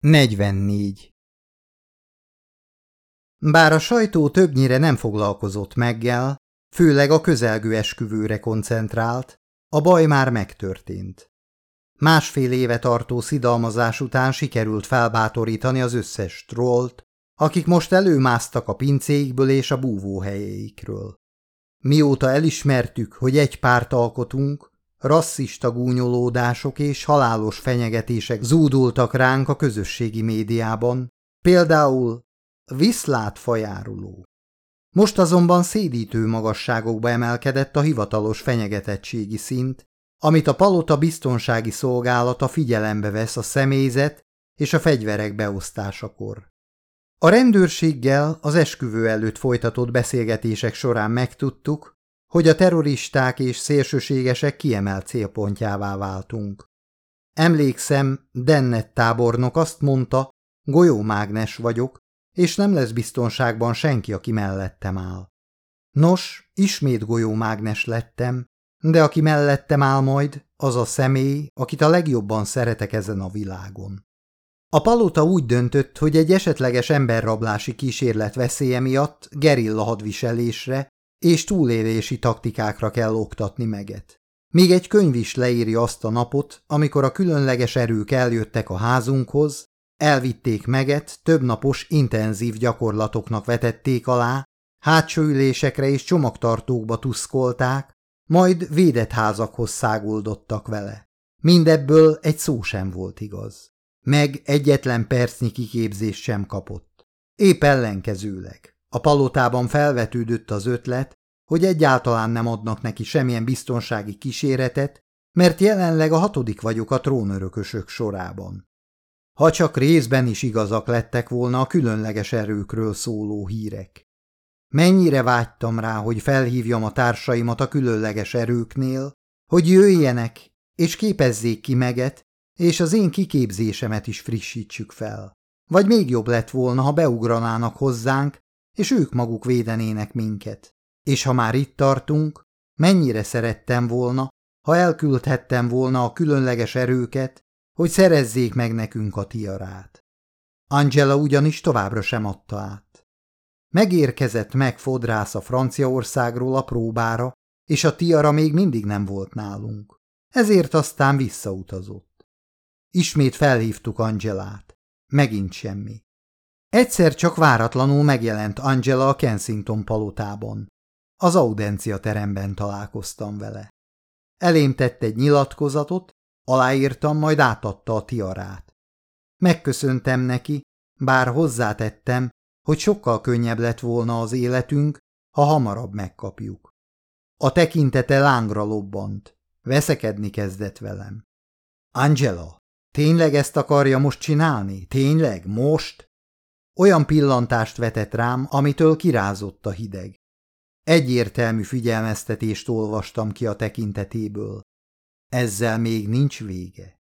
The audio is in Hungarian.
44. Bár a sajtó többnyire nem foglalkozott meggel, főleg a közelgő esküvőre koncentrált, a baj már megtörtént. Másfél éve tartó szidalmazás után sikerült felbátorítani az összes trollt, akik most előmásztak a pincéikből és a búvóhelyeikről. Mióta elismertük, hogy egy párt alkotunk, Rasszista gúnyolódások és halálos fenyegetések zúdultak ránk a közösségi médiában, például viszlát fajáruló. Most azonban szédítő magasságokba emelkedett a hivatalos fenyegetettségi szint, amit a palota biztonsági szolgálata figyelembe vesz a személyzet és a fegyverek beosztásakor. A rendőrséggel az esküvő előtt folytatott beszélgetések során megtudtuk, hogy a terroristák és szélsőségesek kiemelt célpontjává váltunk. Emlékszem, Dennett tábornok azt mondta, golyómágnes vagyok, és nem lesz biztonságban senki, aki mellettem áll. Nos, ismét golyómágnes lettem, de aki mellettem áll majd, az a személy, akit a legjobban szeretek ezen a világon. A palota úgy döntött, hogy egy esetleges emberrablási kísérlet veszélye miatt gerilla hadviselésre és túlélési taktikákra kell oktatni meget. Még egy könyv is leírja azt a napot, amikor a különleges erők eljöttek a házunkhoz, elvitték meget, több napos intenzív gyakorlatoknak vetették alá, hátsó ülésekre és csomagtartókba tuszkolták, majd védett házakhoz száguldottak vele. Mindebből egy szó sem volt igaz. Meg egyetlen percnyi kiképzést sem kapott. Épp ellenkezőleg. A palotában felvetődött az ötlet, hogy egyáltalán nem adnak neki semmilyen biztonsági kíséretet, mert jelenleg a hatodik vagyok a trónörökösök sorában. Ha csak részben is igazak lettek volna a különleges erőkről szóló hírek. Mennyire vágytam rá, hogy felhívjam a társaimat a különleges erőknél, hogy jöjjenek és képezzék ki meget, és az én kiképzésemet is frissítsük fel. Vagy még jobb lett volna, ha beugranának hozzánk, és ők maguk védenének minket. És ha már itt tartunk, mennyire szerettem volna, ha elküldhettem volna a különleges erőket, hogy szerezzék meg nekünk a tiarát. Angela ugyanis továbbra sem adta át. Megérkezett meg fodrász a Franciaországról a próbára, és a tiara még mindig nem volt nálunk. Ezért aztán visszautazott. Ismét felhívtuk Angelát. Megint semmi. Egyszer csak váratlanul megjelent Angela a Kensington palotában. Az audencia teremben találkoztam vele. Elém tett egy nyilatkozatot, aláírtam, majd átadta a tiarát. Megköszöntem neki, bár hozzátettem, hogy sokkal könnyebb lett volna az életünk, ha hamarabb megkapjuk. A tekintete lángra lobbant, veszekedni kezdett velem. Angela, tényleg ezt akarja most csinálni? Tényleg? Most? Olyan pillantást vetett rám, amitől kirázott a hideg. Egyértelmű figyelmeztetést olvastam ki a tekintetéből. Ezzel még nincs vége.